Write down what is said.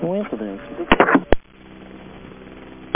coincidence.